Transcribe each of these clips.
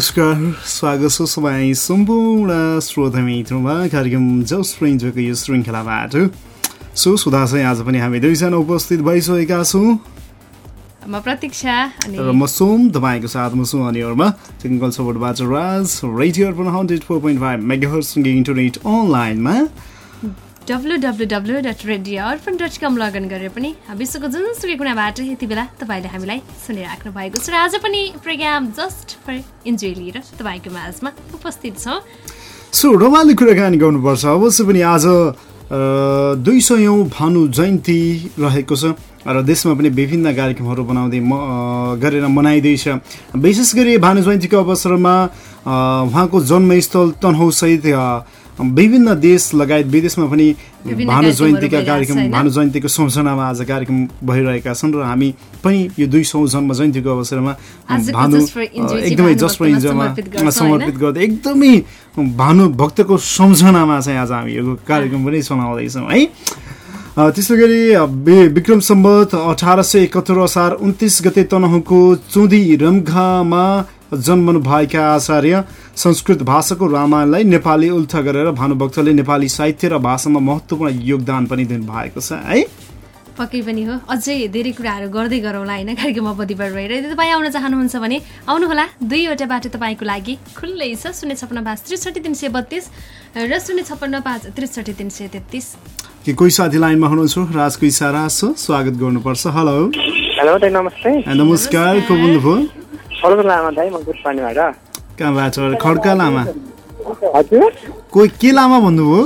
नमस्कार स्वागत छ तपाईँ सम्पूर्ण श्रोता मित्रमा कार्यक्रम जस प्रेन्जोको यो श्रृङ्खलाबाट। सो सुधा चाहिँ आज पनि हामी दुईजना उपस्थित भइसकेका छौँ। म प्रतीक्षा अनि र म सोम तपाईँको साथमा छु अनिहरूमा technical सपोर्टबाट Raj radio Arpan hundred four point five मेगाहरसँगै internet अनलाइनमा। W W W dot radio Arpan dot com login गरेर पनि विश्वको जुनसुकै कुनाबाट यति बेला तपाईँले हामीलाई सुनिराख्नु भएको छ र आज पनि प्रोग्राम जस्ट फर इन्जोय लिएर तपाईँको माझमा उपस्थित छौँ। सो रमाइलो कुराकानी गर्नुपर्छ। अवश्य पनि आज दुई सयौँ भानु जयन्ती रहेको छ र देशमा पनि विभिन्न कार्यक्रमहरू बनाउँदै म गरेर मनाइँदैछ। विशेष गरी भानु जयन्तीको अवसरमा उहाँको जन्मस्थल तनहुसहित विभिन्न देश लगायत विदेशमा पनि भानु जयन्तीका कार्यक्रम? भानु जयन्तीको सम्झनामा आज कार्यक्रम भइरहेका छन् र हामी पनि यो दुई सौ जन्म जयन्तीको अवसरमा भानु एकदमै फर भक्तमा इन्जोयमा समर्पित गर्दै एकदमै भानु भक्तको सम्झनामा चाहिँ आज हामी यो कार्यक्रम पनि सुनाउँदैछौँ है त्यसै गरी विक्रम सम्बत अठार सय एकहत्तर असार उन्तिस गते तनहुको चुदी रम्घामा जन्मनु भएका आचार्य संस्कृत भाषाको रामायणलाई नेपाली उल्था गरेर भानुभक्तले नेपाली साहित्य र भाषामा महत्त्वपूर्ण योगदान पनि दिनुभएको छ है? पक्कै पनि हो। अझै धेरै कुराहरू गर्दै गरौँला होइन? कार्यक्रम अवधिबाट रहेर। यदि तपाईँ आउन चाहनुहुन्छ भने आउनुहोला। दुईवटा बाटो तपाईँको लागि खुल्लै छ। शून्य छप्पन्न पाँच त्रिसठी तिन सय बत्तिस र शून्य छप्पन्न पाँच त्रिसठी तिन सय तेत्तिस। कि कोही साथी लाइनमा हुनुहुन्छ? राजको इसारा छ स्वागत गर्नुपर्छ। हेलो। हेलो नमस्ते। नमस्कार को बोल्नुभयो? सरोज लामा दाइ म गुटपानीबाट कहाँबाट खड्का लामा। हजुर। कोही के लामा भन्नुभयो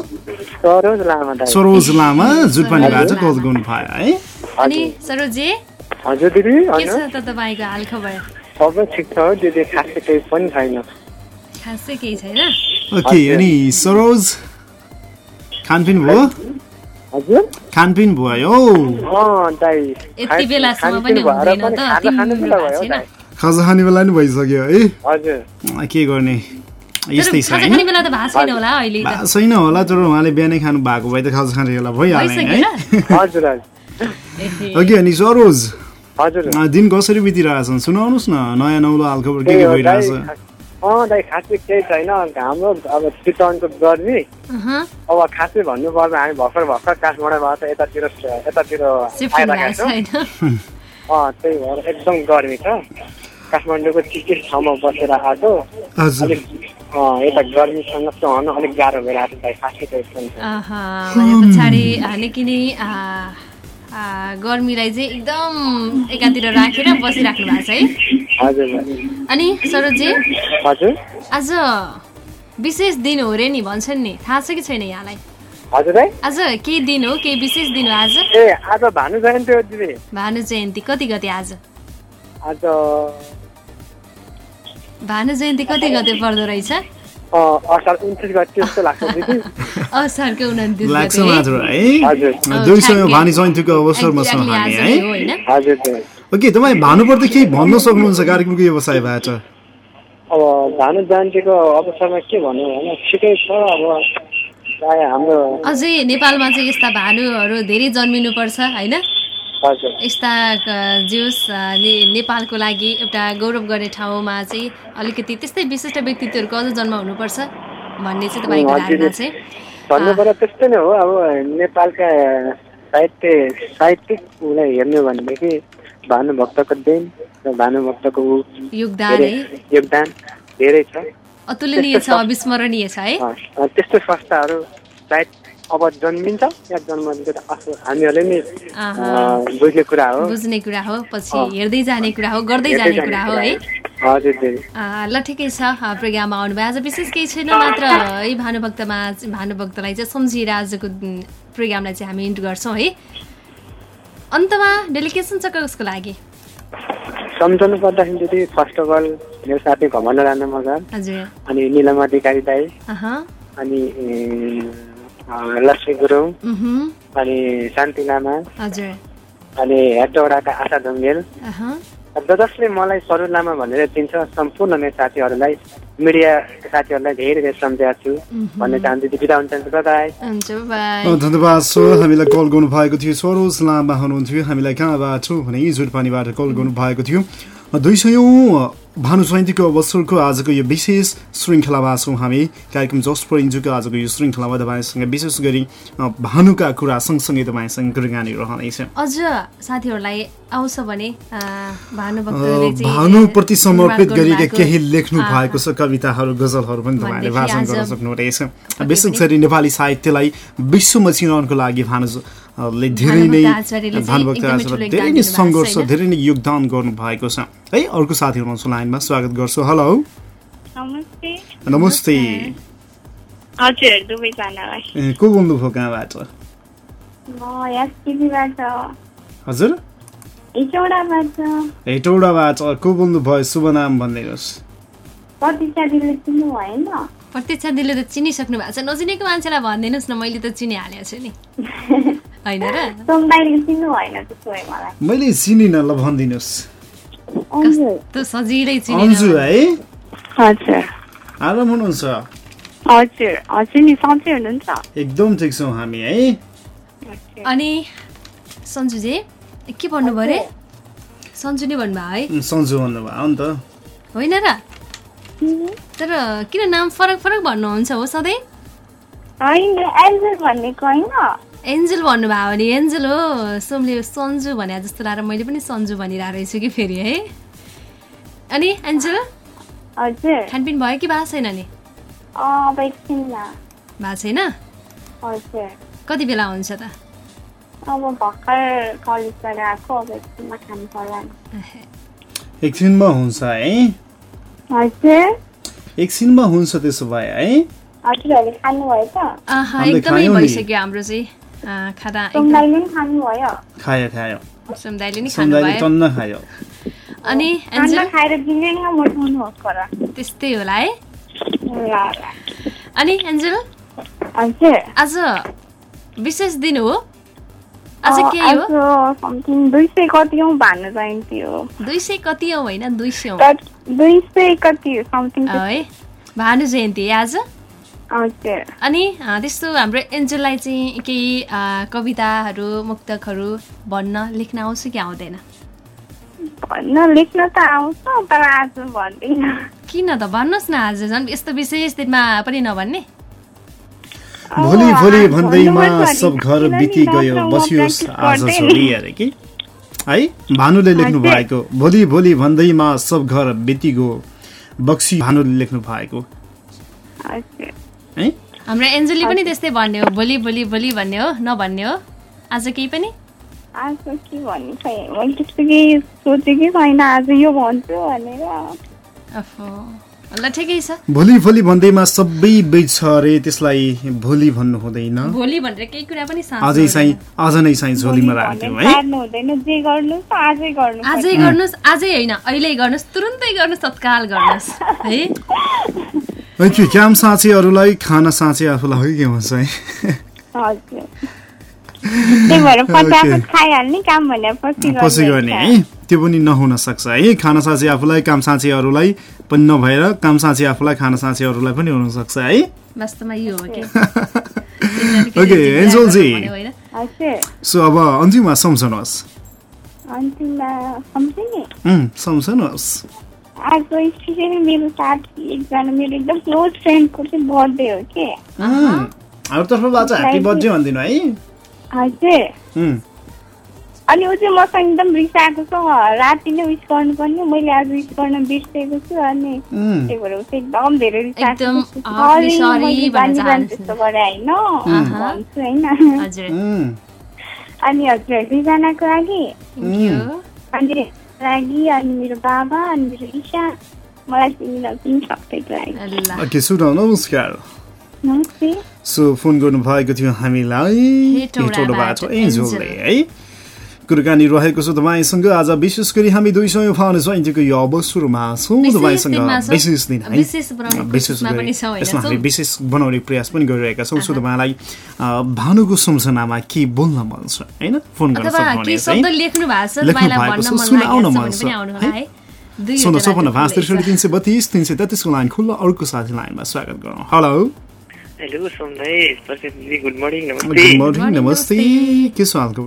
सरोज लामा दाइ सरोज लामा जुटपानीबाट कल गर्नु भयो है। अनि सरोजी हजुर दिदी के छ त तपाईँको हाल खबर? सबै ठिक छ हो दिदी खासै केही पनि छैन। खासै केही छैन? ओके अनि सरोज खानपिन भयो? हजुर। खानपिन भयो। अँ दाइ यति बेलासम्म पनि हुँदैन त खाजा खानु बेला नि भइसक्यो है। के गर्ने? यस्तै छ छैन। होला अहिले त। भएको छैन होला तर उहाँले बिहानै खानु भएको भए त खाजा खाने बेला भइहाल्ने है। ओके अनि सरोज? दिन कसरी बितिरहेछन् सुनाउनुहोस् न नयाँ नौलो हालखबर के के भइरहेछ? दाइ खासै केही छैन। हाम्रो अब चितवनको गर्मी अहँ, अब खासै भन्नुपर्दा हामी भर्खर भर्खर काठमाडौँबाट यतातिर यतातिर आइरहेका छौँ। त्यही भएर एकदम गर्मी छ। काठमाडौँको चिकित ठाउँमा बसेर आएको। हजुर। अलिक यता गर्मीसँग सहन अलिक गाह्रो भाइ खासै भने पछाडि निकै गर्मीलाई चाहिँ एकदम एकातिर राखेर बसिराख्नु भएको छ है। हजुर अनि सरोजी हजुर। आज विशेष दिन हो रे नि भन्छन् नि। थाहा छ कि छैन यहाँलाई? हजुर है आज केही दिन हो केही विशेष दिन हो आज? ए आज भानु जयन्ती हो दिदी। भानु जयन्ती कति गते आज? आज भानु जयन्ती कति गते पर्दो रहेछ? अँ, असार उन्तिस गति जस्तो लाग्छ दिदी। असारको उन्तिस लाग्छ गते मात्र है। हजुर। दुई सय भानु जयन्तीको अवसरमा छौँ Exactly हामी आज है। नै हो होइन? हजुर त्यही। ओके तपाईँ भानुपर्दा केही भन्न सक्नुहुन्छ कार्यक्रमको व्यवसायबाट अब भानु जयन्तीको अवसरमा के भनौँ होइन ठिकै छ अब अझै नेपालमा चाहिँ यस्ता भानुहरू धेरै जन्मिनुपर्छ होइन? यस्ता जोस् ने- नेपालको लागि एउटा गौरव गर्ने ठाउँमा चाहिँ अलिकति त्यस्तै विशिष्ट व्यक्तित्वहरूको अझ जन्म हुनुपर्छ भन्ने चाहिँ तपाईँको। धारणा चाहिँ। भन्नुपर्दा त्यस्तै नै हो। अब नेपालका साहित्य साहित्यिक उसलाई हेर्ने भनेदेखि भानुभक्तको देन र भानुभक्तको योगदान योगदान धेरै छ। अतुलनीय छ अविस्मरणीय छ है। त्यस्तो संस्थाहरू साहित्य अब जन्मिन्छ या असो- हामीहरूले नि बुझ्ने कुरा हो। बुझ्ने कुरा हो पछि। हेर्दै जाने कुरा हो गर्दै जाने कुरा हो है। ल ठिकै छ प्रोग्राममा आउनुभयो। आज विशेष केही छैन मात्र है। भानुभक्तमा भानुभक्तलाई चाहिँ सम्झिएर आजको प्रोग्रामलाई चाहिँ हामी इन्ट गर्छौँ है। अन्तमा डेलिकेसन छ कसको लागि? सम्झाउनु पर्दाखेरि दिदी फर्स्ट अफ अल मेरो साथी घमण्ड राणा मगर अनि निलम अधिकारी दाई। अनि लक्ष्मी गुरुङ अनि शान्ति लामा। हजुर। अनि हेटौडाका आशा ढुङ्गेल जसले मलाई सरू लामा भनेर चिन्छ सम्पूर्ण मेरो साथीहरूलाई मिडियाका साथीहरूलाई धेरै धेरै सम्झाएको छु। भन्न चाहन्छु बिदा हुन्छ धन्यवाद सर। हामीलाई कल गर्नु भएको थियो। सरोज लामा हुनुहुन्थ्यो। हामीलाई कहाँबाट भने जुटपानीबाट कल गर्नु भएको थियो दुई सयौँ भानु जयन्तीको अवसरको आजको यो विशेष श्रृङ्खलामा छौँ हामी। कार्यक्रम जस्ट फर इन्जुको आजको यो श्रृङ्खलामा तपाईँसँग विशेष गरी भानुका कुरा सँगसँगै तपाईँसँग कुराकानी रहनेछ। अझ साथीहरूलाई आउँछ भने आ, भानुभक्तले चाहिँ भानुप्रति समर्पित गरिएका केही लेख्नु भएको छ कविताहरू गजलहरू पनि तपाईँले भाषण गर्न सक्नुहुनेछ विशेष। गरी नेपाली साहित्यलाई विश्वमा चिनाउनको लागि भानुले धेरै नै भानुभक्त ठुलो धेरै योगदान नै दिनुभएको छ, सङ्घर्ष? धेरै नै योगदान गर्नुभएको छ। है अर्को साथी हुनुहुन्छ लाइनमा स्वागत गर्छु। हेलो नमस्ते। नमस्ते। हजुर दुवैजनालाई। ए, को बोल्नुभयो कहाँबाट? हजुर? इचौडाबाट हेटौडाबाट को बोल्नुभयो शुभ नाम भनिदिनुहोस् प्रत्यक्ष दिदीले त चिनिसक्नु भएको छ। नचिनेको मान्छेलाई भनिदिनुहोस् न मैले त चिनिहालेको छु नि। होइन र? मैले चिनिनँ ल भनिदिनुहोस् कस्तो सजिलै अन्जु चिने है? आराम हुनुहुन्छ? हजुर। हजुर नि सन्चै हुनुहुन्छ? एकदम ठिक छौँ हामी है। अनि सन्जुजी? के भन्नुभयो अरे सन्जु नै भन्नुभयो है। सन्जु भन्नुभयो हो नि त। होइन र? तर किन नाम फरक फरक भन्नुहुन्छ हो सधैँ? एन्जल भन्नुभयो भने एन्जल हो। सोमले सन्जु भने जस्तो लाग्यो मैले पनि सन्जु भनिरहेको रहेछु कि फेरि है। अनि एन्जल? खानपिन भयो कि भएको छैन नि? भएको छैन। कति बेला हुन्छ त? अब भर्खर कलेजबाट आएको अब एकछिनमा खानु पर्ला। एकछिनमा हुन्छ है हजुर एकछिनमा हुन्छ त्यसो भए है हजुरहरूले खानुभयो त एकदमै। भइसक्यो हाम्रो चाहिँ आ, खाँदा एकदम सोमदाईले पनि खानुभयो खायो खायो समुदायले नि समुदायले खानुभयो टन्न खायो अनि खाएर मोटाउनुहोस् त्यस्तै होला है अनि एन्जल हजुर आज विशेष दिन हो आज के हो? समथिङ दुई सय कति हौ भानु जयन्ती हो दुई सय कति हो होइन? दुई सय दुई सय कति समथिङ है? भानु जयन्ती आज? अनि त्यस्तो हाम्रो एन्जललाई चाहिँ केही कविताहरू मुक्तकहरू भन्न लेख्न आउँछ कि आउँदैन? भन्न लेख्न त आउँछ तर आज भन्दिनँ। किन त? भन्नुहोस् न आज झन् यस्तो विशेष दिनमा पनि नभन्ने। भोलि भोलि भन्दैमा सब घर बिति गयो बसियोस् आज नि। अरे कि? है? भानुले लेख्नु। भएको भोलि भोलि भन्दैमा सब घर बिति गयो बक्सी भानुले लेख्नु भएको। है? हाम्रो एन्जलले पनि त्यस्तै भन्ने हो भोलि भोलि भोलि भन्ने हो? नभन्ने हो आज केही पनि? आज के भन्नु मैले त्यस्तो केही सोचेकै छैन आज यो भन्छु भनेर। ठिकै छ। भोलि भोलि भन्दैमा सबै बेच अरे त्यसलाई भोलि भन्नु हुँदैन। भोलि भनेर केही कुरा पनि साँचो आजै चाहिँ। आज नै चाहिँ झोलीमा भने है? टार्नु हुँदैन। जे गर्नुहोस् त आजै गर्नु आजै गर्नुहोस् आजै होइन अहिले गर्नुहोस् तुरुन्तै गर्नुहोस् तत्काल गर्नुहोस् है? है कि काम साँचेहरूलाई खाना साँचे आफूलाई है के भन्छ है? हजुर। त्यही भएर. फटाफट खाइहाल्ने काम भने पछि पछि गर्ने है? त्यो पनि नहुन सक्छ। है खाना साँचे आफूलाई काम साँचे अरूलाई पनि नभएर काम साँचे आफूलाई खाना साँचे अरूलाई पनि हुनसक्छ है? वास्तवमा यो हो कि? Okay, एन्जलजी। सो अब अन्तिममा सम्झनुहोस्। सम्झनुहोस्। आज स्पेसली मेरो साथी एकजना मेरो एकदम क्लोज फ्रेन्डको चाहिँ बर्थडे हो कि? हाम्रो तर्फबाट ह्याप्पी बर्थडे भनिदिनु है। हजुर। अनि ऊ चाहिँ मसँग एकदम रिसाएको छ। राति नै विस गर्नुपर्ने मैले आज विस गर्न बिर्सेको छु अनि त्यही भएर ऊ चाहिँ एकदम धेरै रिसाएको। त्यस्तो गरेँ होइन। भन्छु होइन। अनि हजुर दुईजनाको लागि. अनि लागि अनि मेरो बाबा अनि मेरो इसा मलाई पनि सबैको लागि। ल ओके सुन नमस्कार। नमस्ते। सो फोन गर्नुभएको थियो हामीलाई। है? कुराकानी रहेको छ तपाईँसँग। आज विशेष गरी हामी दुई सय फाउन सयन्तीको यो अवसरमा छौँ तपाईँसँग। विशेष दिन है विशेष यसमा हामी। विशेष बनाउने प्रयास पनि गरिरहेका छौँ। सो तपाईँलाई भानुको सम्झनामा के बोल्न मन छ होइन? फोन गर्न मन सुनाउन लागेको मन छ छ, भने पनि आउनु होला है? दुईवटा सुन्नु सपन्न भाँच त्रिसठी। तिन सय बत्तिस तिन सय तेत्तिसको लाइन खुल्ला अर्को साथी लाइनमा स्वागत गरौँ। Hello. Hello good morning good नमस्ते। के छ हालको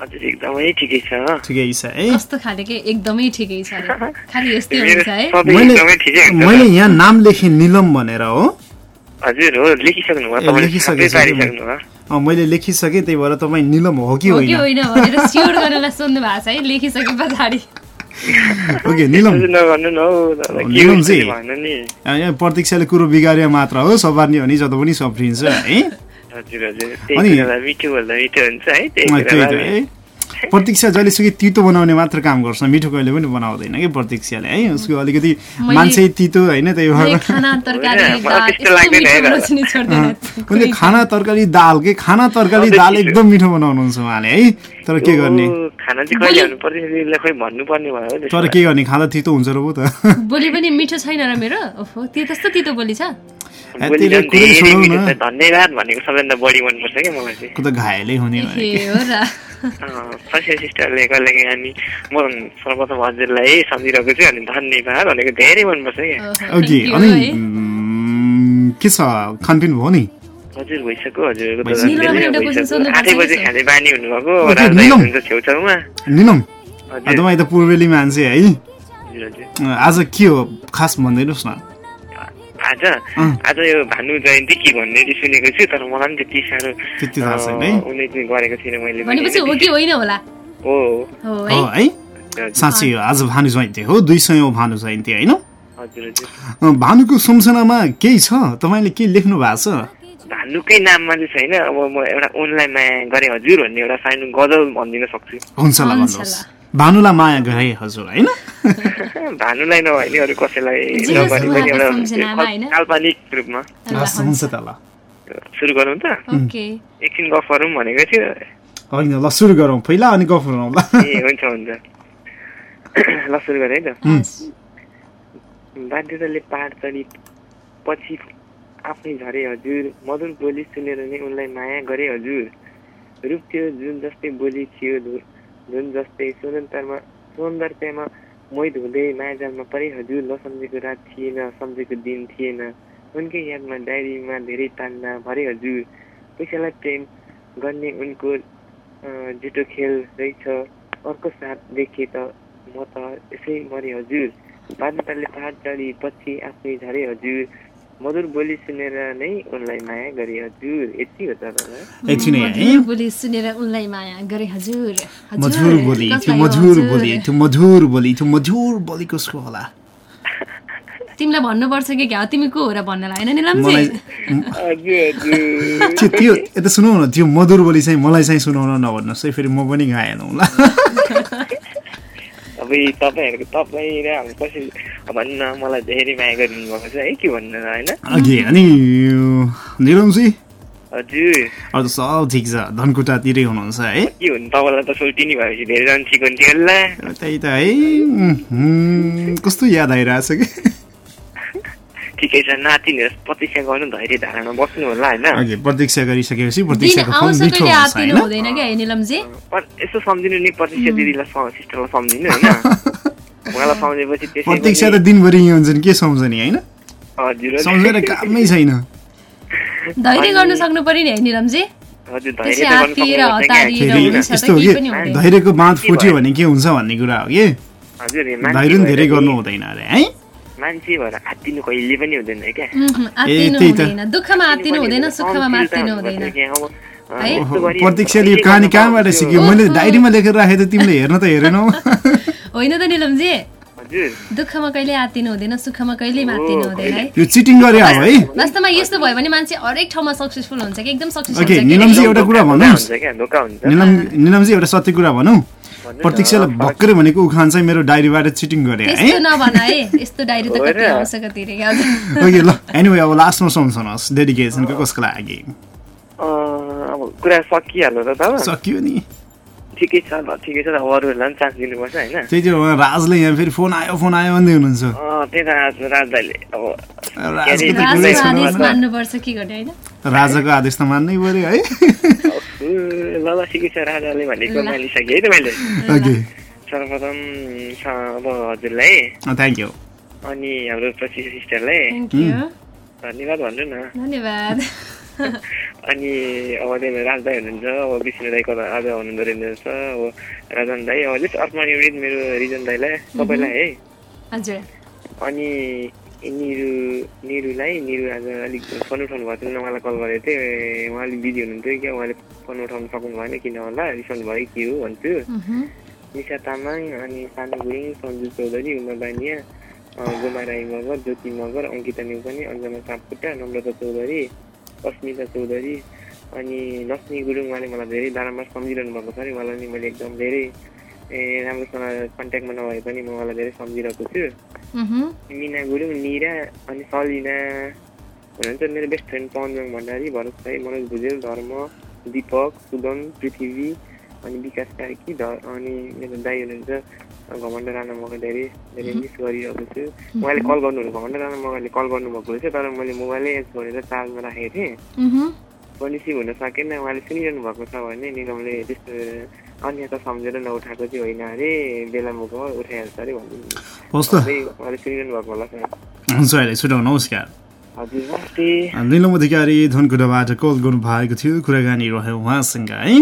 हजुर एकदमै ठिकै छ। ठिकै छ है? कस्तो खाले एकदमै ठिकै छ अरे। खालि यस्तै मेरो हुन्छ है? सधैँ मैले एकदमै ठिकै हुन्छ। मैले यहाँ नाम लेखेँ निलम भनेर हो। हजुर हो लेखिसक्नु भयो मैले। लेखिसकेँ त्यही भएर तपाईँ निलम हो कि हो कि होइन? होइन भनेर स्योर गर्नलाई सोध्नु भएको छ है? लेखिसके पछाडि। ओके निलम। प्रतीक्षाले कुरो बिगारे मात्र हो सबार्ने भने जता पनि सफ्रिन्छ है? हजुर हजुर त्यही अनि- प्रतीक्षा जहिलेसुकै तितो बनाउने मात्र काम गर्छ मिठो कहिले पनि बनाउँदैन कि प्रतीक्षाले है उसको अलिकति मान्छे तितो होइन त्यही भएर उनले खाना तरकारी दाल के खाना तरकारी दाल। एकदम मिठो बनाउनुहुन्छ उहाँले है तर के गर्ने तर के गर्ने खाँदा तितो हुन्छ र पो त बोली पनि मिठो छैन र मेरो त्यो त्यस्तो तितो बोली छ धन्यवाद भनेको सबैभन्दा बढी मनपर्छ क्या मलाई चाहिँ। घायलै हुने भने ए हो र? फर्स्ट सिस्टरले कहिलेकाहीँ अनि म सर्वप्रथम हजुरलाई सम्झिरहेको छु अनि धन्यवाद भनेको धेरै मनपर्छ क्या। के छ? खानपिन भयो नि? हजुर भइसक्यो सोध्नु आठै बजे कि खाने बानी हुनुभएको। हुन्छ छेउछाउमा। निलम? हजुर। तपाईँ त पूर्वेली मान्छे है। हजुर हजुर। आज के हो? खास भनिदिनुहोस् न। आज। आज यो भानु जयन्ती के भन्ने सुनेको छु तर मलाई पनि त्यति साह्रो चाहिँ गरेको थिएन मैले। भनेपछि हो कि होइन होला? हो हो। हो साँच्चै हो आज भानु जयन्ती हो दुई सयौँ भानु जयन्ती होइन? भानुको सम्झनामा केही छ? तपाईँले के लेख्नु भएको छ? भानुकै नाममा चाहिँ छैन अब म एउटा अनलाइन माया गरेँ हजुर भन्ने एउटा सानो गजल भनिदिन सक्छु। हुन्छ ल हुन्छ भन्नुहोस् भानुलाई माया गरे हजुर होइन? भानुलाई नभए नि अरू कसैलाई जे होस् नगरे पनि उहाँको एउटा सम्झनामा होइन? काल्पनिक रूपमा। ल, हस्, हुन्छ। त ल। सुरु गरौँ त? ओके। एकछिन गफ गरौँ भनेको थियो। होइन ल सुरु गरौँ। पहिला अनि गफ गरौँ ल ए हुन्छ हुन्छ। ल सुरु गरेँ है त। हस्। बाध्यताले पहाड चढी पछि आफै झरे हजुर। मधुर बोली सुनेर नै उनलाई माया गरे हजुर। रूप थियो जुन जस्तै बोली थियो धुन जस्तै सुन्दरतामा सौन्दर्यमा मोहित हुँदै मायाजालमा परे हजुर नसम्झेको रात थिएन सम्झेको दिन थिएन। उनकै यादमा डायरीमा धेरै पान्ना भरे हजुर पैसालाई प्रेम गर्ने उनको जुटो खेल रहेछ। अर्को साथ देखे त म त यसै मरे हजुर बाध्यताले पहाड चढी पछि आफै झरे हजुर मधुर बोली सुनेर नै उनलाई माया गरे हजुर। यति हो त दादा। यति नै है। मधुर बोली सुनेर उनलाई माया गरे हजुर। हजुर, मधुर बोली त्यो मधुर? बोली त्यो मधुर बोली त्यो मधुर बोली कसको होला? तिमीलाई भन्नुपर्छ कि क्या? तिमी को हो र भन्नलाई? होइन निलमजी मलाई हजुर हजुर त्यो यता सुनौ न त्यो मधुर बोली चाहिँ मलाई चाहिँ सुनाउन नभन्नुहोस् है फेरि म पनि घायल हौँ ल। अब यी तपाईँहरूको तपाईँ र अब कसरी भन्न मलाई धेरै माया गरिदिनु भएको छ है के भन्नु होइन? अनि निरमजी हजुर। त सब ठिक छ धनकुटातिरै हुनुहुन्छ है? के हुनु तपाईँलाई त सोल्टिनी भएपछि धेरै जान ठिक हुन्थ्यो होला। त्यही त है। कस्तो याद आइरहेछ कि? ठिकै छ नातिनीहरू प्रतीक्षा गर्नु धैर्य धारणा बस्नु होला होइन? प्रतीक्षा गरिसकेपछि यसो सम्झिनु नि प्रतीक्षा दिदीलाई सिस्टरलाई सम्झिनु होइन? उहाँलाई सम्झेपछि त्यसै प्रतीक्षा त दिनभरि यहाँ हुन्छन् के सम्झने होइन। सम्झेर कामै छैन। धैर्य गर्नु सक्नु पर्यो नि है यस्तो कि? धैर्यको बाँध फुट्यो भने के हुन्छ भन्ने कुरा हो कि? धैर्य धेरै गर्नु हुँदैन अरे है? मान्छे भएर आत्तिनु कहिले पनि हुँदैन क्या? उहुँ, आत्तिनु त्यही त। हुँदैन दुःखमा आत्तिनु हुँदैन सुखमा मात्तिनु हुँदैन। अब है। ओहो, प्रतीक्षाले यो कहानी कहाँबाट सिक्यो? मैले डायरीमा लेखेर राखेँ त तिमीले हेर्न त हेरेनौ। होइन त निलमजी? दुःखमा कहिले आत्तिनु हुँदैन सुखमा कहिले मात्तिनु हुँदैन है? यो चिटिङ गरे अब है? वास्तवमा यस्तो भयो भने मान्छे हरेक ठाउँमा सक्सेसफुल हुन्छ कि? एकदम सक्सेसफुल हुन्छ कि? निलमजी एउटा कुरा हुन्छ निलम निलमजी एउटा सत्य कुरा भनौँ। प्रतीक्षालाई भर्खरै भनेको उखान चाहिँ मेरो डायरीबाट चिटिङ गरे है? त्यस्तो नभन है यस्तो डायरी त कति र? आउँछ कति रे हजुर ओके ल एनिवे अब लास्टमा सम्झनुहोस् डेडिकेसनको कसको लागि? अँ, अब कुरा सकिहाल्यो त सकियो नि। ठिकै छ ल ठिकै छ अरूहरूलाई पनि चान्स दिनुपर्छ होइन? त्यही चाहिँ उहाँ राजले यहाँ फेरि फोन आयो फोन आयो भन्दै हुनुहुन्छ। अँ, त्यही त आज राज दाइले अब राजको आदेश त मान्नै पर्यो है। ल ल ठिकै छ राजाले भनेको मानिसकेँ है त मैले ओके। सर्वप्रथम स- अब हजुरलाई। थ्याङ्क यू अनि हाम्रो प्रति सिस्टरलाई धन्यवाद भन्नु न। धन्यवाद। अनि अब त्यही राज दाई हुनुहुन्छ अब विष्णु दाई कता आज हुनुहुँदो रहेछ अब राजन दाई अब जस्ट अर्पण युनिट मेरो रिजन दाईलाई सबैलाई है हजुर अनि निरु निरुलाई निरु आज अलिक फोन उठाउनु भएको थिएन उहाँलाई कल गरेको थिएँ उहाँ अलिक बिजी हुनुहुन्थ्यो क्या उहाँले फोन उठाउनु सक्नु भएन किन होला रिसाउनु भयो के हो भन्छु। निशा तामाङ अनि सानु गुरुङ सन्जु चौधरी उमा बानिया गोमा राई मगर ज्योति मगर अङ्किता नेउपाने अञ्जना सापकोटा नम्रता चौधरी अस्मिता चौधरी अनि लक्ष्मी गुरुङ उहाँले मलाई धेरै बारम्बार सम्झिरहनु भएको छ अरे उहाँलाई नि मैले एकदम धेरै ए राम्रोसँग कन्ट्याक्टमा नभए पनि म उहाँलाई धेरै सम्झिरहेको छु। मिना गुरुङ निरा अनि सलिना हुनुहुन्छ मेरो बेस्ट फ्रेन्ड पवनजङ भण्डारी भरत साई मनोज भुजेल धर्म दिपक सुगम पृथ्वी अनि विकास कार्की अनि मेरो दाई हुनुहुन्छ घमण्ड राणा मगर धेरै धेरै मिस गरिरहेको छु उहाँले कल गर्नुहुन्छ घमण्ड राणा मगरले कल गर्नुभएको रहेछ तर मैले मोबाइलै एज गरेर चार्जमा राखेको थिएँ। रिसिभ हुन सकेन उहाँले सुनिरहनु भएको छ भने निगमले त्यस्तो अन्यथा सम्झेर नउठाएको चाहिँ होइन अरे बेला मुखमा उठाइहाल्छ अरे भन्नु उहाँले सुनिरहनु भएको होला सर। हुन्छ अहिले छुट्याउ नमस्कार निलम अधिकारी धनकुटाबाट कल गर्नु भएको थियो कुराकानी रह्यो उहाँसँग है।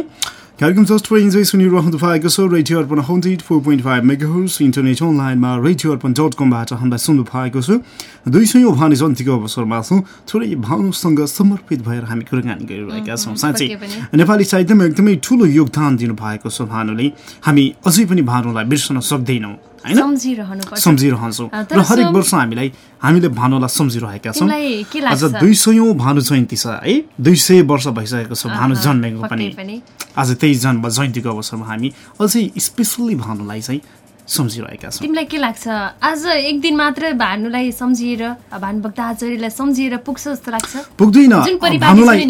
कार्यक्रम जस्ट फर इन्जोय सुनिरहनु भएको छ radio Arpan hundred four point five megahertz internet अनलाइनमा रेडियो अर्पण डट कमबाट हामीलाई सुन्नु भएको छ दुई सय भाने जन्तीको अवसरमा छौँ थोरै भानुसँग समर्पित भएर हामी कुराकानी गरिरहेका छौँ साँच्चै। नेपाली साहित्यमा एकदमै ठुलो योगदान दिनुभएको छ भानुले हामी अझै पनि भानुलाई बिर्सन सक्दैनौँ होइन? सम्झिरहन्छौँ। र हरेक वर्ष हामीलाई हामीले भानुलाई सम्झिरहेका छौँ। आज दुई सयौँ भानु जयन्ती छ है? दुई सय वर्ष भइसकेको छ भानु जन्मेको पनि। आज त्यही जन्म जयन्तीको अवसरमा हामी अझै स्पेसल्ली भानुलाई चाहिँ सम्झिरहेका छौँ। तिमीलाई के लाग्छ? आज एक दिन मात्र भानुलाई सम्झिएर भानुभक्त आचार्यलाई सम्झिएर पुग्छ जस्तो लाग्छ? पुग्दैन।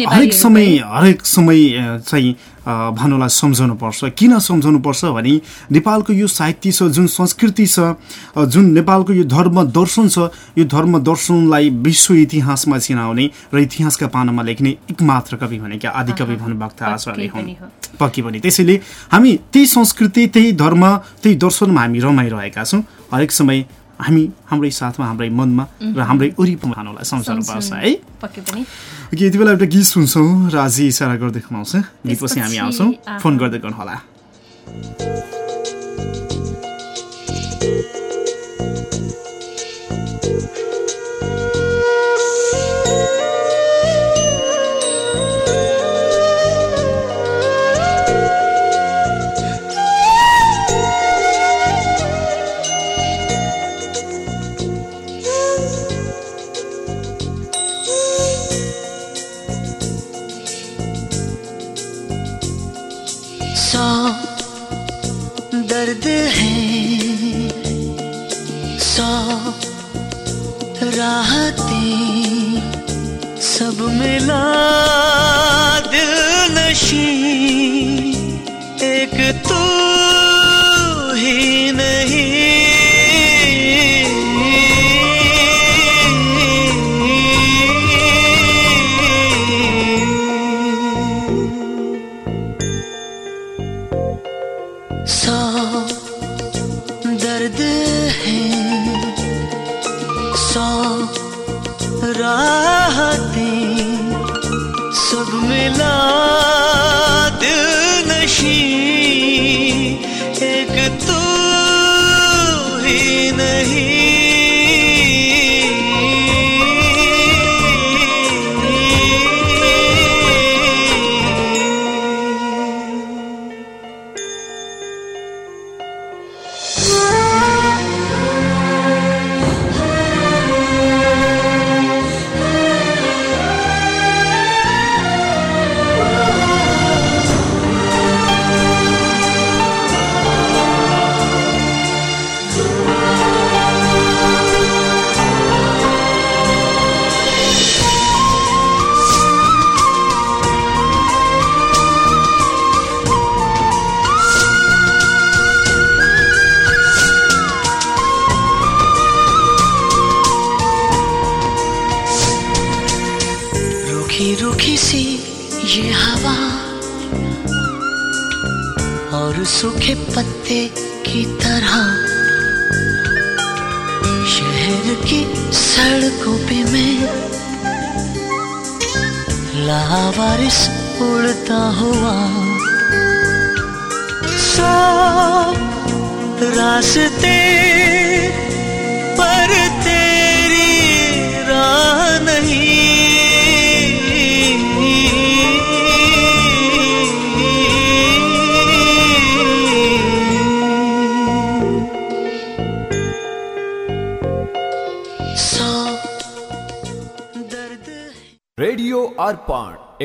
हरेक समय हरेक समय चाहिँ अ, भानुलाई सम्झाउनु पर्छ किन सम्झाउनु पर्छ भने नेपालको यो साहित्य छ जुन संस्कृति छ जुन नेपालको यो धर्म दर्शन छ यो धर्म दर्शनलाई विश्व इतिहासमा चिनाउने र इतिहासका पानामा लेख्ने एकमात्र कवि भनेका आदिकवि भानुभक्त आचार्य हुन्। पक्कै पनि त्यसैले हामी त्यही संस्कृति त्यही धर्म त्यही दर्शनमा हामी रमाइरहेका छौँ। हरेक समय हामी हाम्रै साथमा हाम्रै मनमा र हाम्रै वरिपरि भानुलाई सम्झाउनु पर्छ है। पक्कै पनि। यति बेला एउटा गीत सुन्छौँ राजी इसारा गर्दै खुवाउँछ गीतपछि हामी आउँछौँ। फोन गर्दै गर्नुहोला।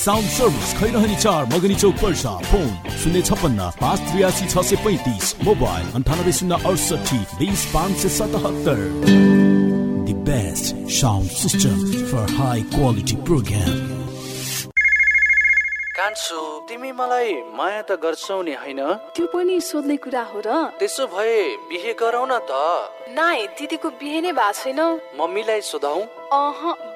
साउन्ड सर्भिस खैरहनी चार मगनी चौक पर्सा फोन शून्य छप्पन्न पाँच त्रियासी छ सय पैँतिस मोबाइल अन्ठानब्बे शून्य अडसठी बिस पाँच सय सतहत्तर The best sound system for high quality program. कान्छु तिमी मलाई माया त गर्छौ नि होइन? त्यो पनि सोध्ने कुरा हो र। त्यसो भए बिहे गरौ न त। नाइ दिदीको बिहे नै भएको छैन। मम्मीलाई सोधौ। अह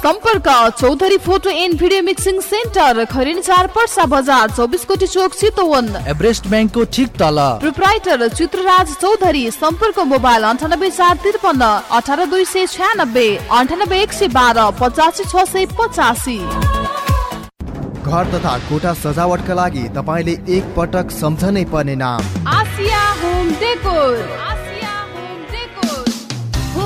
सम्पर्क Chaudhary photo and video mixing centre खरिन चार पर्सा बजार चौबिस कोटी चोक चितवन। एभरेस्ट ब्याङ्कको ठिक तल। प्रोप्राइटर चित्रराज चौधरी सम्पर्क मोबाइल अन्ठानब्बे चार त्रिपन्न अठार दुई सय छ्यानब्बे अन्ठानब्बे एक सय बाह्र पचासी छ सय पचासी। घर तथा कोठा सजावटका लागि तपाईँले एक पटक सम्झनै पर्ने नाम। Asia home decor.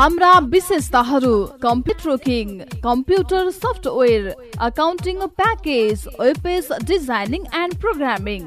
हाम्रा विशेषताहरू computer king computer software accounting package webpage designing and programming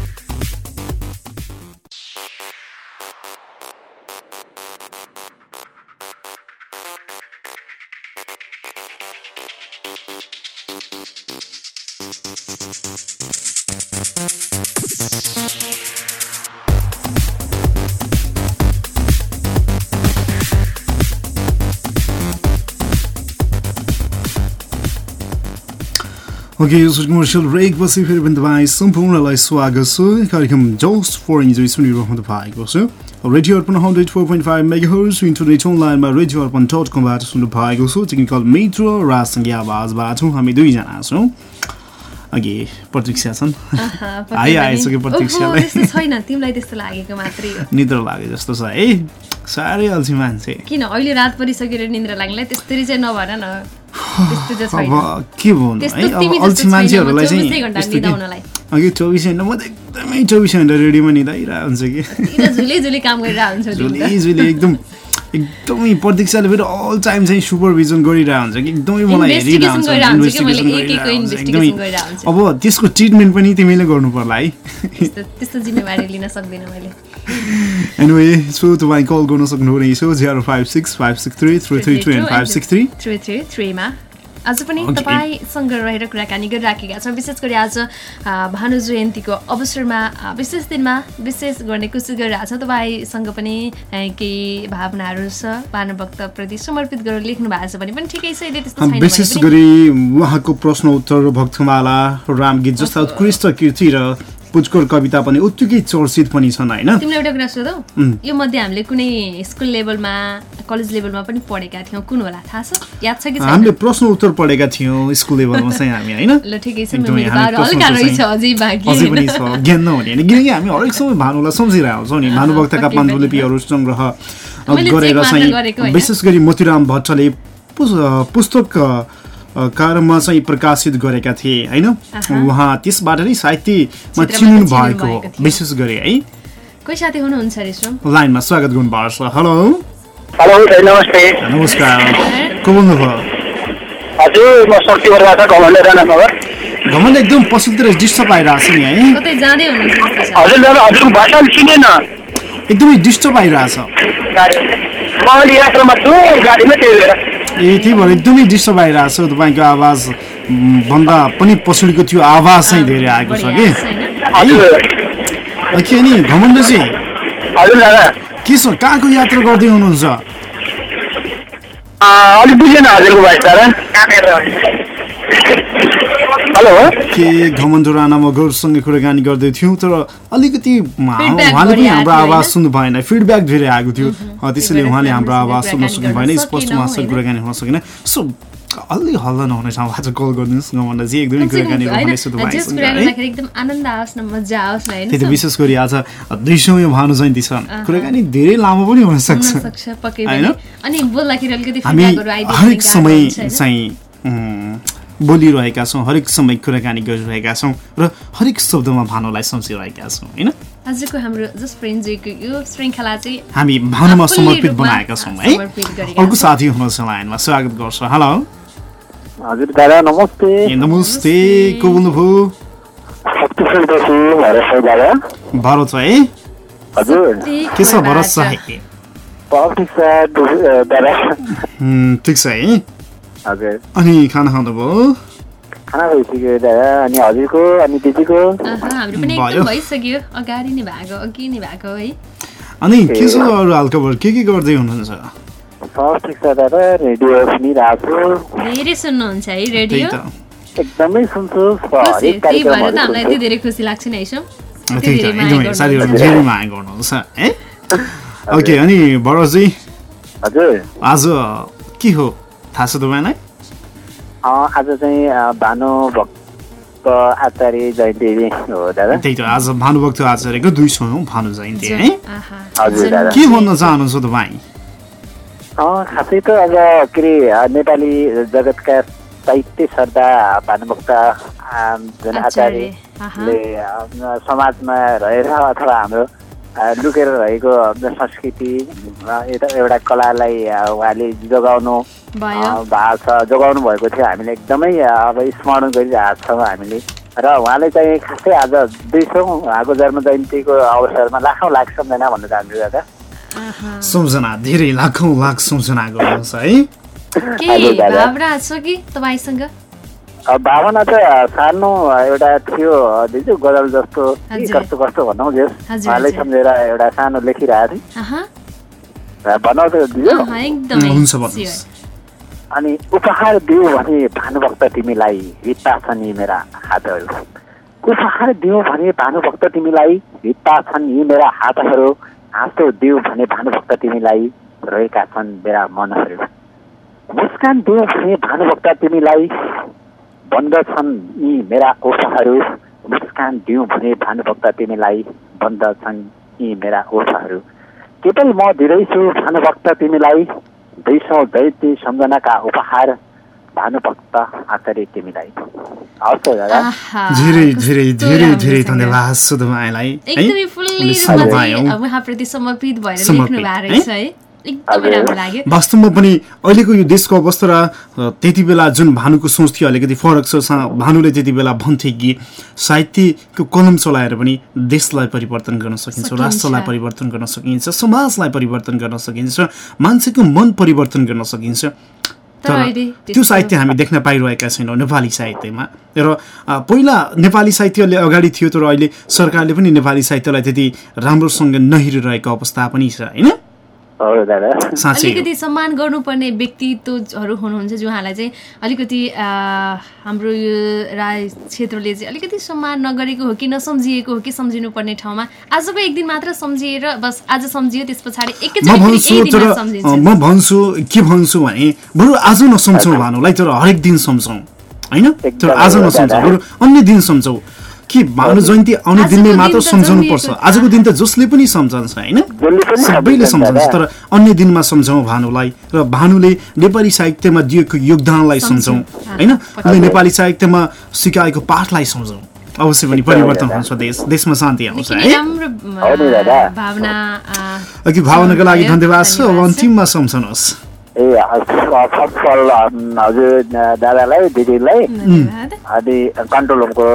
okay यो कमर्सियल ब्रेक पछि फेरि पनि तपाईँ सम्पूर्णलाई स्वागत छ। कार्यक्रम जस्ट फर इन्जोय सुनिरहनु भएको छ। Radio Arpan hundred four point five megahertz internet अनलाइनमा रेडियो अर्पन डट कमबाट सुन्नु भएको छ। टेक्निकल मित्र राजसँगै आवाजबाट छौँ हामी दुईजना छौँ। अघि प्रतीक्षा छन्। आइ आइसक्यो प्रतीक्षालाई छैन। तिमीलाई त्यस्तो लागेको मात्रै निद्रा लागे जस्तो छ। है साह्रै अल्छी मान्छे। किन? अहिले रात परिसकेर निन्द्रा लाग्ने त्यसरी चाहिँ नभन न। अब के भन्नु त्यस्तो अल्छी मान्छेहरूलाई 24 चाहिँ। अघि चौबिस घन्टा म त एकदमै चौबिस घन्टा रेडियोमा निदाइरहेको हुन्छ कि। झुली झुली एकदम एकदमै प्रतीक्षाले फेरि अल टाइम चाहिँ सुपरभिजन गरिरहेको हुन्छ कि। एकदमै मलाई हेरिरहेको हुन्छ मैले। अब त्यसको ट्रिटमेन्ट पनि तिमीले गर्नु पर्ला है एनिवे सो तपाईँ कल गर्न सक्नुहुनेछ zero five six five six three three three two and five six three. Three three थ्रीमा। आज पनि. तपाईँसँग रहेर कुराकानी गरिराखेका छौँ। विशेष गरी आज भानु जयन्तीको अवसरमा विशेष दिनमा विशेष गर्ने कोसिस गरिरहेको छौँ। तपाईँसँग पनि केही भावनाहरू छ भानुभक्तप्रति समर्पित गरेर लेख्नु भएको छ भने पनि ठिकै छ। त्यस्तो विशेष गरी उहाँको प्रश्न उत्तर भक्तमाला रामगीत जस्ता उत्कृष्ट कृति र पुचकोर कविता पनि उत्तिकै चर्चित पनि छन् होइन? एउटा कुरा सोधौ. यो मध्ये हामीले कुनै स्कुल लेभलमा कलेज लेभलमा पनि पढेका थियौँ। कुन होला? थाहा छ? याद छ कि हामीले प्रश्न उत्तर पढेका थियौँ स्कुल लेभलमा चाहिँ हामी होइन? ल ठिकै छ अझै बाँकी। अझै पनि? छ ज्ञान नहुने होइन? किनकि हामी हरेक समय भानुलाई सम्झिरहेको हुन्छौँ नि। भानुभक्तका। पाण्डुलिपिहरू चेक गरेर चाहिँ। विशेष गरी मोतीराम भट्टले पुस्तक कारमा चाहिँ प्रकाशित गरेका थिए होइन। उहाँ त्यसबाट नै साहित्यमा चिन्नु भएको। विशेष गरी है? कोही साथी हुनुहुन्छ लाइनमा स्वागत गर्नुभएको छ हेलो। हेलो नमस्ते। नमस्कार। को बोल्नुभयो? हजुर म शक्तिबाट घमण्ड राणानगर। घमण्ड एकदम पछिल्लोतिर डिस्टर्ब आइरहेको छ नि है। हजुर भाषा चिनेन। एकदमै डिस्टर्ब आइरहेछ म अलि यात्रामा छु गाडीमा त्यही भएर। ए त्यही भएर एकदमै डिस्टर्ब आइरहेछ तपाईँको आवाज। भन्दा पनि पछाडिको त्यो आवाज चाहिँ धेरै आएको छ कि? के नि घमण्डजी के छ? कहाँको यात्रा गर्दै हुनुहुन्छ? अलिक बुझेन हजुरको भाइ हेलो। के घमण्ड राणामा गौरसँग कुराकानी गर्दै थियौँ तर अलिकति उहाँले पनि हाम्रो आवाज? सुन्नु भएन। फिडब्याक धेरै आएको थियो। अ, त्यसैले उहाँले चाहिँ हाम्रो आवाज सुन्न सक्नु गर्न भएन। स्पष्ट उहाँसँग? कुराकानी हुन सकेन। सो अलि हल्ला नहुने ठाउँ आज कल गरिदिनुहोस्। घमण्डजी एकदमै कुराकानी एकदम आनन्द आओस् न मजा आओस् न त्यही त विशेष गरी आज दुई सय भानु जयन्ती छ। कुराकानी धेरै लामो पनि हुन सक्छ। सक्छ पक्कै होइन? पनि अनि बोल्दाखेरि अलिकति हामी हरेक समय? चाहिँ बोलिरहेका छौँ हरेक समय कुराकानी गरिरहेका छौँ र हरेक शब्दमा भानुलाई सम्झिरहेका छौँ होइन? आजको हाम्रो जस फ्रेन्डजीको यो श्रृङ्खला चाहिँ हामी भानुमा समर्पित बनाएका छौँ है? अर्को। साथी हुनुहुन्छ लाइनमा स्वागत गर्छ। हेलो हजुर दादा नमस्ते। नमस्ते को बोल्नुभयो? भरत है हजुर। के छ भरत उम्, ठिक छ है। हजुर अनि खाना खानुभयो खाना भइसक्यो दादा अनि हजुरको अनि दिदीको हाम्रो पनि भयो। एकदम भइसक्यो अगाडि नै भएको अघि नै भएको है अनि के छ अरू हालखबर के के गर्दै हुनुहुन्छ धेरै सुन्नुहुन्छ है त्यही रेडियो एकदमै सुन्छु खुसी हरेक त्यही भएर त कार्यक्रमहरू हामीलाई सुन्छु। यति धेरै खुसी लाग्छ नि है त्यही त एकदमै साथीहरू धेरै माया गर्नुहुन्छ है ओके अनि भरतजी हजुर आज के हो थाहा छ तपाईँलाई? आज चाहिँ भानुभक्त आचार्य जयन्ती हो दादा। त्यही त आज भानुभक्त आचार्यको दुई सौ भानु जयन्ती है? के भन्न चाहनुहुन्छ तपाईँ? अँ, खासै त अब के अरे नेपाली जगतका साहित्य श्रद्धा भानुभक्त आचार्यले समाजमा रहेर अथवा हाम्रो लुकेर रहेको संस्कृति एउटा एउटा कलालाई उहाँले जोगाउनु भएको छ जोगाउनु भएको थियो। हामीले एकदमै अब स्मरण गरिरहेको छौँ हामीले। र उहाँले चाहिँ खासै आज दुई सौ उहाँको जन्म जयन्तीको अवसरमा लाखौँ लाख सम्झना भन्न चाहन्छु दादा। सम्झना धेरै लाखौँ लाख सम्झना गर्नुहोस् है। भावना छ कि तपाईँसँग? भावना चाहिँ सानो एउटा थियो दिजु गजल जस्तो। कस्तो कस्तो भनौँ जस हजुर, उहाँले हजुर। सम्झेर एउटा सानो लेखिरहेको थिएँ बनाउँछ दिजु। अनि उपहार दियो भने भानुभक्त तिमीलाई भित्ता छन् यी मेरा हातहरू। उपहार दियो भने भानुभक्त तिमीलाई भित्ता छन् यी मेरा हातहरू। हाँसो दियो भने भानुभक्त तिमीलाई रहेका छन् मेरा मनहरू। मुस्कान दियो भने भानुभक्त तिमीलाई बन्द छन् यी मेरा ओठहरू मुस्कान दियो भने भानुभक्त तिमीलाई बन्द छन् यी मेरा ओठहरू केवल म दिँदैछु भानुभक्त तिमीलाई। दुई सौ जयन्ती सम्झनाका उपहार। भानुभक्त आचार्य तिमीलाई। धेरै धेरै धेरै धेरै। धन्यवाद है। एकदमै फुल्ली उहाँप्रति समर्पित भएर समर्पित, लेख्नु भएको? रहेछ है। एकदमै राम्रो लाग्यो वास्तवमा पनि अहिलेको यो देशको अवस्था र त्यति बेला जुन भानुको सोच थियो अलिकति फरक छ सा- भानुले त्यति बेला भन्थे कि साहित्यको कलम चलाएर पनि देशलाई परिवर्तन गर्न सकिन्छ। राष्ट्रलाई परिवर्तन गर्न सकिन्छ समाजलाई परिवर्तन गर्न सकिन्छ मान्छेको मन परिवर्तन गर्न सकिन्छ तर त्यो साहित्य हामी देख्न पाइरहेका छैनौँ नेपाली साहित्यमा र पहिला नेपाली साहित्यले अगाडि थियो तर अहिले सरकारले पनि नेपाली साहित्यलाई त्यति राम्रोसँग नहेरिरहेको अवस्था पनि छ होइन। अलिकति सम्मान गर्नुपर्ने व्यक्तित्वहरू हुनुहुन्छ जो उहाँलाई चाहिँ अलिकति हाम्रो यो राय क्षेत्रले चाहिँ अलिकति सम्मान नगरेको हो कि नसम्झिएको हो कि सम्झिनु पर्ने ठाउँमा आजको एक दिन मात्र सम्झिएर बस आज सम्झियो त्यस पछाडि म एकैचोटि फेरि भन्छु म के भन्छु भने बरु आज नसम्झौँ भानुलाई तर हरेक दिन सम्झौँ। होइन? तर आज नसम्झौँ बरु अन्य दिन सम्झौँ। कि भानु जयन्ती आउने दिनले दिन मात्र सम्झाउनु पर्छ आजको दिन त जसले पनि सम्झन्छ होइन? सबैले सम्झन्छ तर अन्य दिनमा सम्झौँ भानुलाई र भानुले नेपाली साहित्यमा दिएको योगदानलाई सम्झौँ होइन? उसले नेपाली साहित्यमा सिकाएको पाठलाई सम्झौँ अवश्य पनि परिवर्तन हुन्छ देश देशमा शान्ति आउँछ है? भावनाको लागि। धन्यवाद छ। अब अन्तिममा सम्झनुहोस्। ए सफल हजुर दादालाई दिदीलाई। अनि कन्ट्रोल रुमको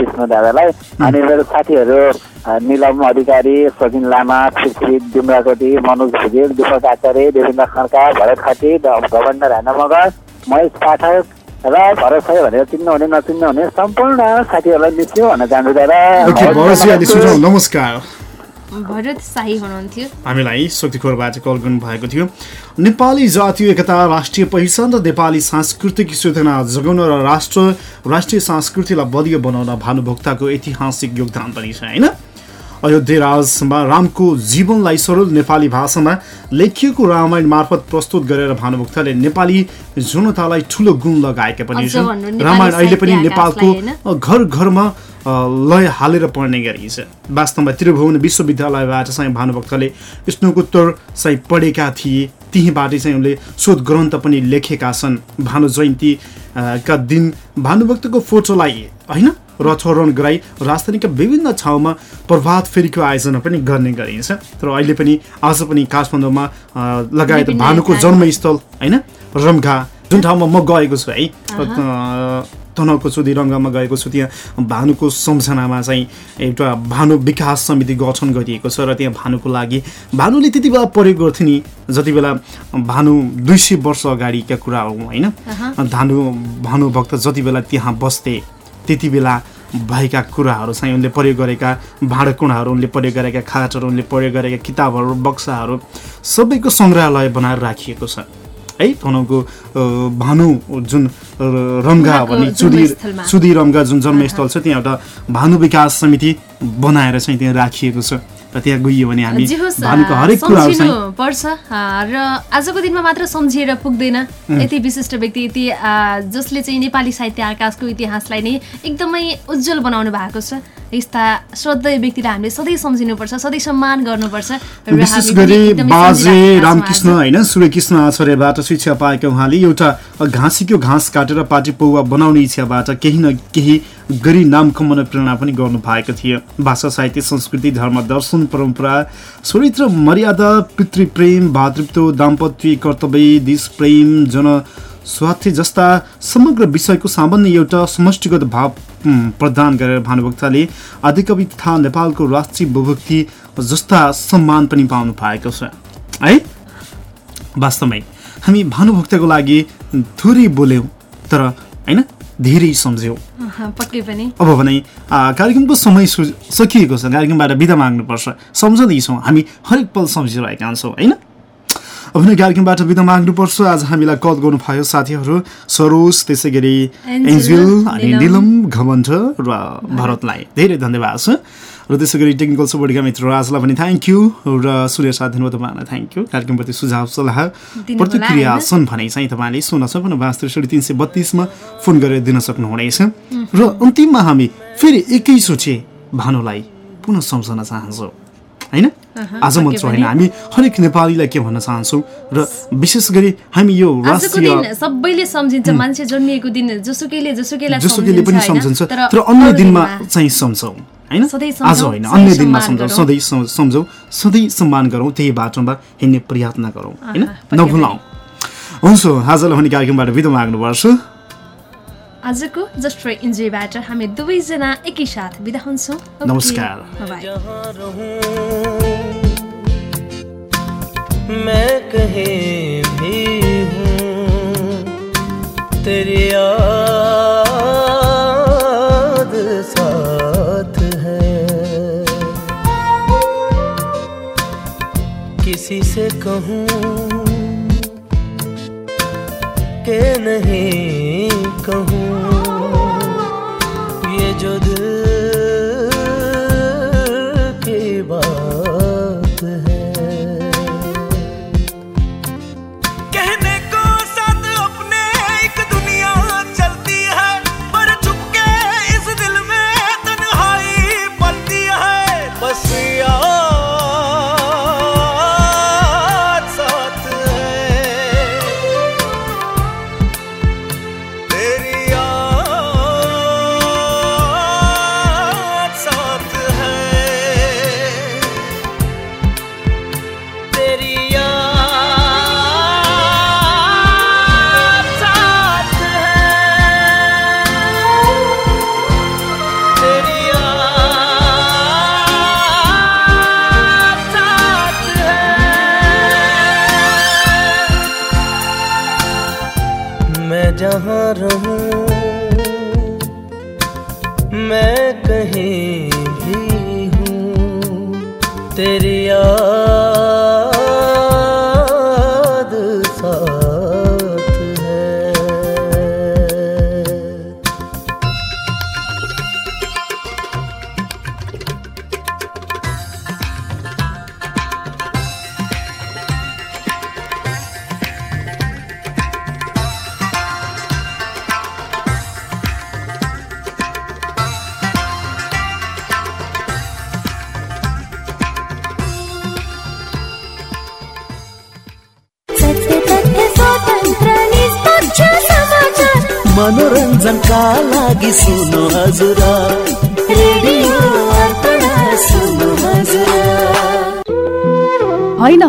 विष्णु दादालाई। अनि मेरो साथीहरू निलम अधिकारी सचिन लामा पृथ्वी डुम्राकोटी मनोज भुजेल दीपक आचार्य देवेन्द्र खड्का भरत खटी भवन्द राणा मगर महेश पाठक र भरत साई भनेर चिन्नुहुने नचिन्नुहुने सम्पूर्ण साथीहरूलाई मिस्यो भन्न चाहन्छु दादा। नमस्कार। भरत शाही हुनुहुन्थ्यो। हामीलाई शक्तिखोरबाट कल गर्नुभएको थियो। नेपाली जातीय एकता राष्ट्रिय पहिचान र नेपाली सांस्कृतिक चेतना जगाउन र राष्ट्र राष्ट्रिय संस्कृतिलाई बलियो बनाउन भानुभक्तको ऐतिहासिक योगदान पनि छ होइन? अयोध्या राजमा रामको जीवनलाई सरल नेपाली भाषामा लेखिएको रामायण मार्फत प्रस्तुत गरेर भानुभक्तले नेपाली जनतालाई ठुलो गुण लगाएका पनि छन्। रामायण अहिले पनि नेपालको घर घरमा लय हालेर पढ्ने गरिन्छ वास्तवमा त्रिभुवन विश्वविद्यालयबाट चाहिँ भानुभक्तले। स्नोकोत्तर चाहिँ पढेका थिए। त्यहीँबाट चाहिँ उनले शोध ग्रन्थ पनि लेखेका छन्। भानु जयन्ती का दिन भानुभक्तको फोटोलाई होइन? रथोरण गराई राजधानीका विभिन्न ठाउँमा प्रभात फेरीको आयोजना पनि गर्ने गरिन्छ। तर अहिले पनि आज पनि काठमाडौँमा लगायत भानुको। जन्मस्थल होइन? रम्घा जुन ठाउँमा म गएको छु है तनहुको सुधी रङ्गमा गएको छु त्यहाँ भानुको सम्झनामा चाहिँ एउटा भानु विकास समिति गठन गरिएको छ र त्यहाँ भानुको लागि भानुले त्यति बेला प्रयोग गर्थ्यो नि जति बेला भानु दुई सय वर्ष अगाडिका कुरा हो होइन? भानु भानुभक्त जति बेला त्यहाँ बस्थे त्यति बेला भएका कुराहरू चाहिँ उनले प्रयोग गरेका भाँडाकुँडाहरू उनले प्रयोग गरेका खाटहरू उनले प्रयोग गरेका किताबहरू बक्साहरू सबैको सङ्ग्रहालय बनाएर राखिएको छ। है तनहुको भानु जुन रम्गा उहाँको भन्ने जन्मस्थलमा। सुधीर रम्गा जुन जन्मस्थल छ त्यहाँ एउटा भानु विकास समिति बनाएर चाहिँ त्यहाँ राखिएको छ त्यहाँ गइयो भने हामी भानुको हरेक कुराहरू पर्छ। र आजको दिनमा मात्र सम्झिएर पुग्दैन। यति विशिष्ट व्यक्ति यति जसले चाहिँ नेपाली साहित्य आकाशको इतिहासलाई नै एकदमै उज्जवल बनाउनु भएको छ। यस्ता श्रद्धेय व्यक्तिलाई हामीले सधैँ सम्झिनुपर्छ सधैँ सम्मान गर्नुपर्छ। विशेष गरी एकदमै बाजे रामकृष्ण। होइन? सूर्यकृष्ण आचार्यबाट शिक्षा पाएका उहाँले एउटा घाँसीको घाँस काटेर पाटी पौवा बनाउने इच्छाबाट केही न केही गरी नाम कमाउन प्रेरणा पनि गर्नु भएको थियो। भाषा साहित्य संस्कृति धर्म दर्शन परम्परा चरित्र मर्यादा पितृप्रेम भातृत्व दाम्पत्य कर्तव्य देश प्रेम जन स्वास्थ्य जस्ता समग्र विषयको सामान्य एउटा समष्टिगत भाव प्रदान गरेर भानुभक्तले आदिकवि तथा नेपालको राष्ट्रिय विभक्ति जस्ता सम्मान पनि पाउनु भएको छ। है? वास्तवमै हामी भानुभक्तको लागि थोरै बोल्यौँ तर होइन? धेरै सम्झ्यौँ। अहँ, पक्कै पनि। अब भने कार्यक्रमको समय सकिएको छ कार्यक्रमबाट बिदा माग्नुपर्छ। सम्झँदैछौँ हामी हरेक पल सम्झिरहेका हुन्छौँ होइन? अब भने कार्यक्रमबाट बिदा माग्नुपर्छ आज हामीलाई कल गर्नुभयो साथीहरू सरोज त्यसै गरी एन्जेल, अनि निलम। निलम घमण्ड र भरतलाई धेरै धन्यवाद छ। र त्यसै गरी टेक्निकल सपोर्टका मित्र राजलाई पनि थ्याङ्क यू र सूर्य साथ दिनुभयो तपाईँलाई थ्याङ्क यू कार्यक्रमप्रति सुझाव सल्लाह प्रतिक्रिया? छन् भने चाहिँ तपाईँले सोह्र छपन्न पाँच त्रिसठी तिन सय बत्तिसमा फोन गरेर दिन सक्नुहुनेछ। र अन्तिममा हामी फेरि एकैचोटि भानुलाई पुनः सम्झन चाहन्छौँ। होइन? आज मात्र होइन। हामी हरेक नेपालीलाई के भन्न चाहन्छौँ र विशेष गरी हामी यो राष्ट्रिय सबैले सम्झिन्छ। मान्छे जन्मिएको दिन जोसुकैले जोसुकैलाई जसोकैले पनि सम्झिन्छ? तर अन्य दिनमा चाहिँ सम्झौँ। होइन आज होइन अन्य दिनमा सम्मान सम्झौँ गरौँ। सधैँ सम्- सम्झौँ सधैँ सम्मान गरौँ त्यही बाटोमा हिँड्ने प्रयत्न गरौँ होइन नभुलाउँ हुन्छ आजलाई भने कार्यक्रमबाट बिदा माग्नुपर्छ आजको जस्ट फर इन्जोयबाट हामी दुवैजना एकैसाथ बिदा हुन्छौँ नमस्कार। बाई। जहाँ रहूं मैं कहीं भी हूँ तेरी याद कहूँ के नहीं कहूँ।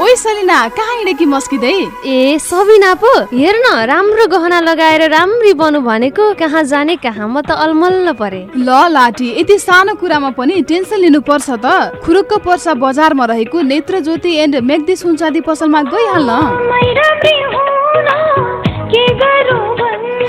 ओइ सलिना कहाँ हिँडेकी मस्किँदै? ए सबिना पो हेर न राम्रो गहना लगाएर राम्री बनु भनेको कहाँ जाने कहाँ म त अलमल्ल परे। ल लाटी यति सानो कुरामा पनि टेन्सन लिनु पर्छ त। खुरुक्क पर्सा बजारमा रहेको नेत्र ज्योति एन्ड मेग्दी सुनचाँदी पसलमा गइहाल्न।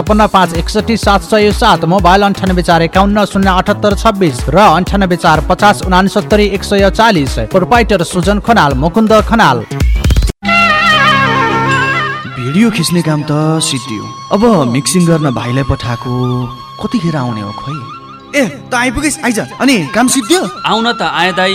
छपन्न पाँच एकसठी सात सय सात मोबाइल अन्ठानब्बे चार एकाउन्न शून्य अठहत्तर छब्बिस र अन्ठानब्बे चार पचास उनासत्तरी एक सय चालिस। प्रोपाइटर सुजन खनाल मुकुन्द खनाल। भिडियो खिच्ने काम त सिद्धियो अब मिक्सिङ गर्न भाइलाई पठाएको कतिखेर आउने हो खोइ? ए त आइपुगेस् आइज। अनि काम सिद्धियो आउन त आए दाई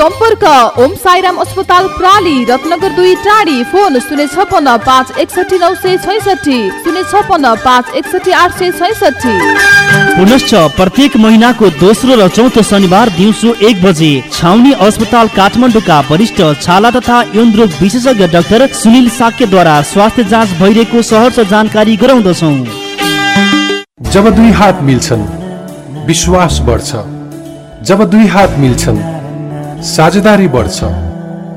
सम्पर्क। ओम साईराम अस्पताल प्राली रत्नगर दुई टाढी। फोन शून्य छपन्न पाँच एकसठी नौ सय छैसठी। शून्य छपन्न पाँच एकसठी आठ सय छैसठी। पुनश्च प्रत्येक महिनाको दोस्रो र चौथो शनिबार दिउँसो एक बजे छाउनी अस्पताल काठमाडौँका वरिष्ठ छाला तथा यौन रोग विशेषज्ञ डाक्टर सुनिल साक्यद्वारा स्वास्थ्य जाँच भइरहेको सहर जानकारी गराउँदछौ। जब दुई हात मिल्छन् विश्वास बढ्छ। जब दुई हात मिल्छन् साझेदारी बढ्छ।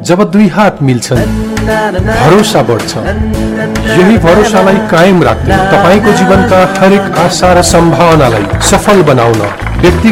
जब दुई हात मिल्छन् भरोसा बढ्छ। यही भरोसालाई कायम राख्दै तपाईँको जीवनका हरेक आशा र सम्भावनालाई सफल बनाउन व्यक्ति